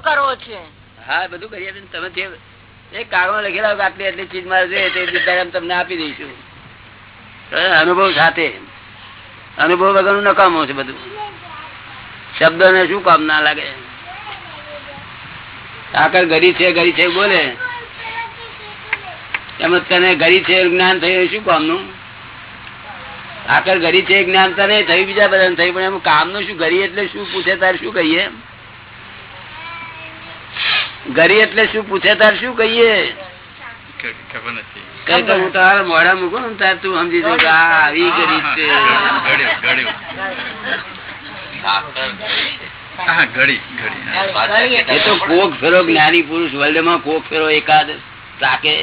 કરવો છે. હા, બધું કરીએ. તમે જે એક કાગળ લખેલા આટલી આટલી ચીજ મારે આપી દઈશું. અનુભવ સાથે. અનુભવ વગરનું નકામું છે બધું. શબ્દ ને શું કામ ના લાગે? આકર ગરી છે ગરી છે, બોલે. એમ તને ગરી છે, જ્ઞાન થયું એ શું કામનું? આકર ગરી છે, જ્ઞાન તને થયું, બીજા બધા થયું, પણ એમ કામનું શું? ગરી એટલે શું? પૂછે તારે શું કહીએ? ગરી એટલે શું પૂછે તાર શું કહીએ? ખબર નથી. કઈ તો હું તારા મોઢા મૂકું ને તાર તું સમજી જવું આવી ગરી છે. ગળ્યું, ગળ્યું. હા, ગળી, ગળી. એ તો કોક ફેરો જ્ઞાની પુરુષ વર્લ્ડમાં કોક ફેરો એકાદ તાકે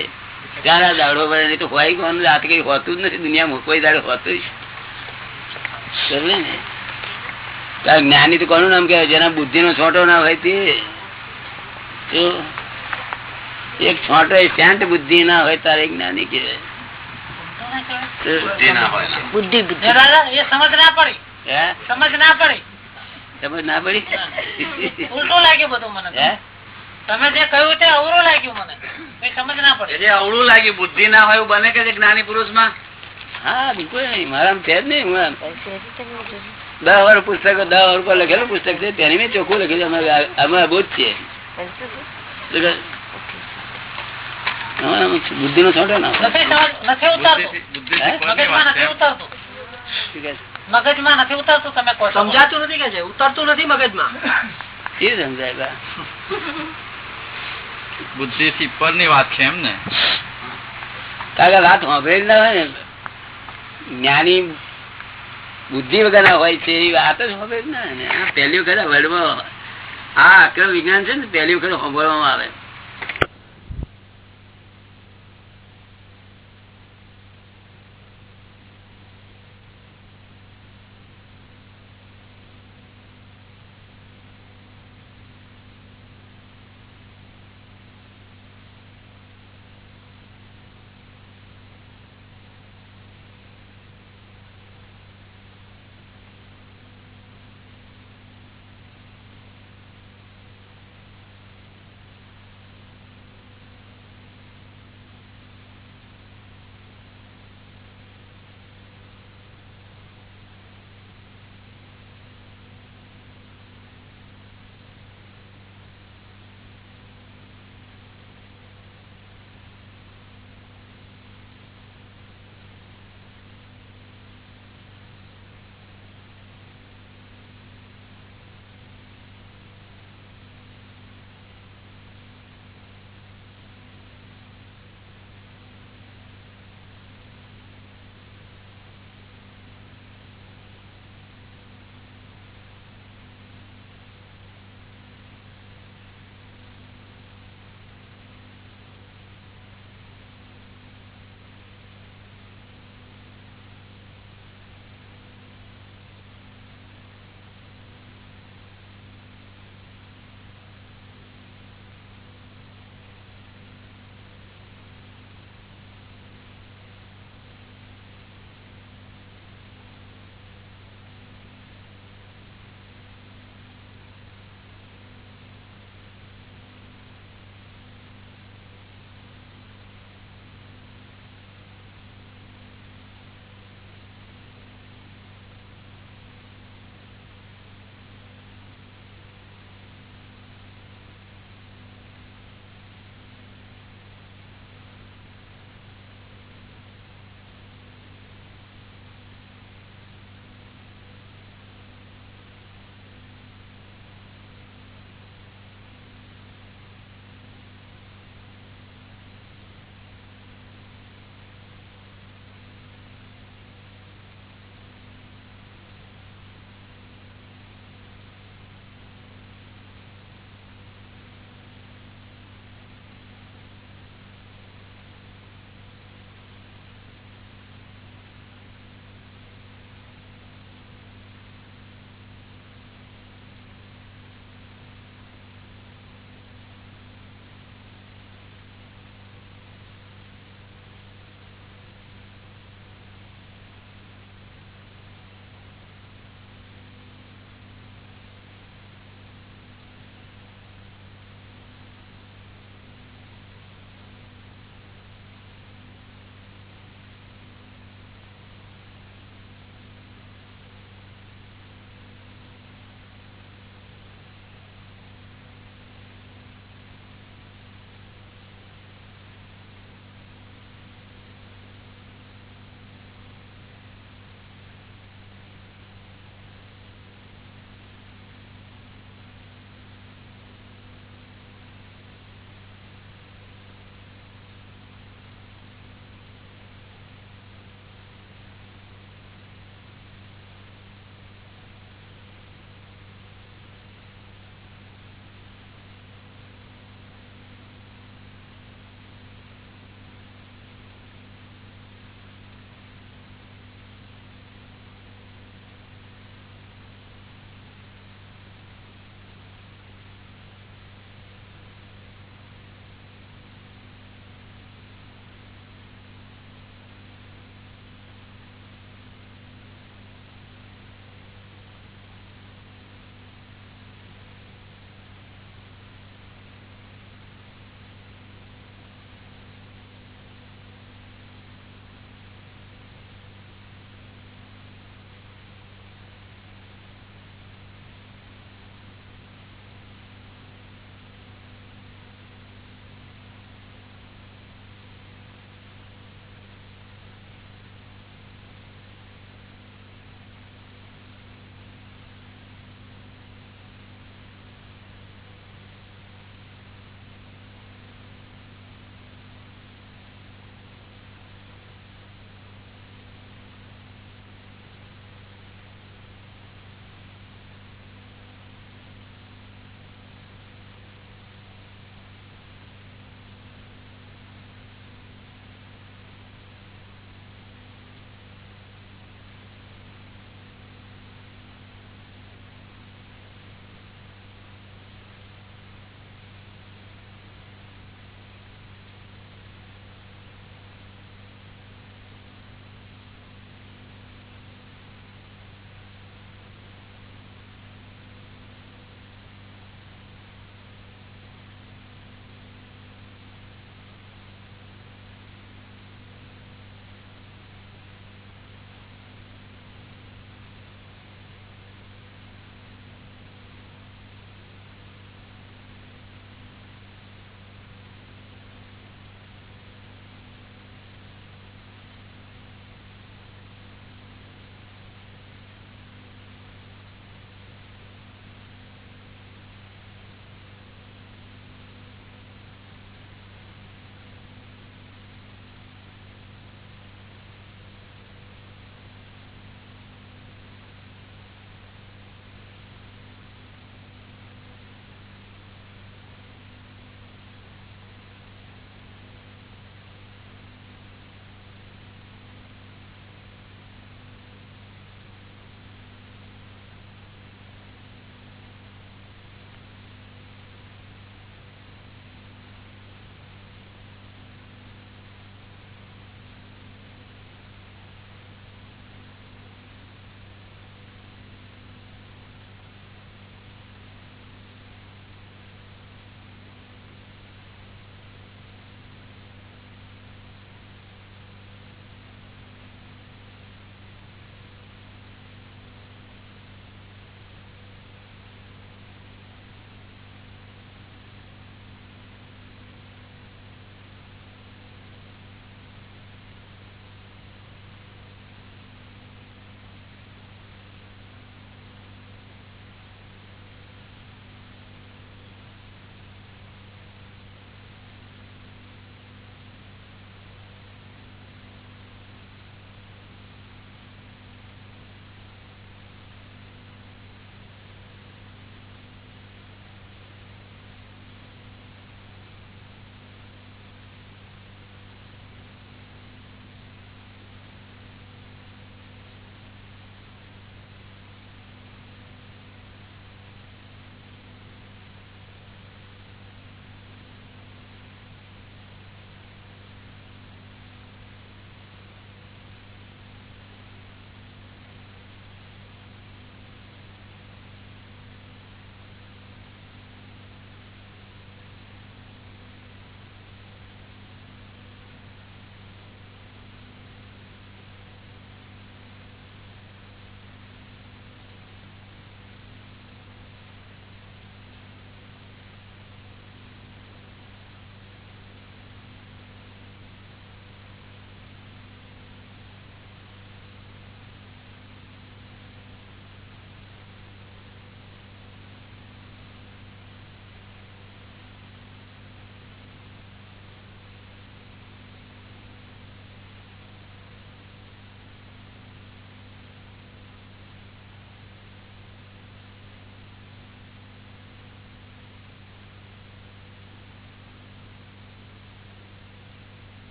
ત્યારે દાડો ભરે નહીં તો હોય કોણ? રાત કઈ હોતું જ નથી. દુનિયામાં કોઈ દાડો હોતું જ ને. જ્ઞાની તો કોનું નામ કહેવાય? જેના બુદ્ધિ નો છોટો ના હોય તો એક છોટો શાંત બુદ્ધિ ના હોય તારે જ્ઞાની કે બુદ્ધિ ના હોય. બુદ્ધિ બુદ્ધિ. એ સમજ ના પડી. સમજ ના પડી. સમજ ના પડી? ઉલટું લાગ્યું બધું મને. તમે જે કહ્યું તે અવરું લાગ્યું મને. સમજ ના પડી. એટલે અવળું લાગ્યું બુદ્ધિ ના હોય એવું બને કે જ્ઞાની પુરુષમાં હા બિલકુલ નહીં. મારા છે જ નહીં દસ વાર પુસ્તક દસ વાર લખેલું પુસ્તક છે તેની મેં ચોખ્ખું લખેલું અમે અમે અબોધ છીએ. બુદ્ધિ નો છોટો મગજમાં વાત છે? નથી ઉતારતું તમે સમજાતું નથી કે છે ઉતરતું નથી મગજમાં સમજાય વાત છે એમ ને કારણ વાત સાંભળેલી ના હોય ને જ્ઞાની બુદ્ધિ વગર હોય છે એ વાત જ સાંભળેલી ના પહેલી વખત વર્લ્ડમાં આ અક્રમ વિજ્ઞાન છે ને પહેલી વખત સાંભળવામાં આવે.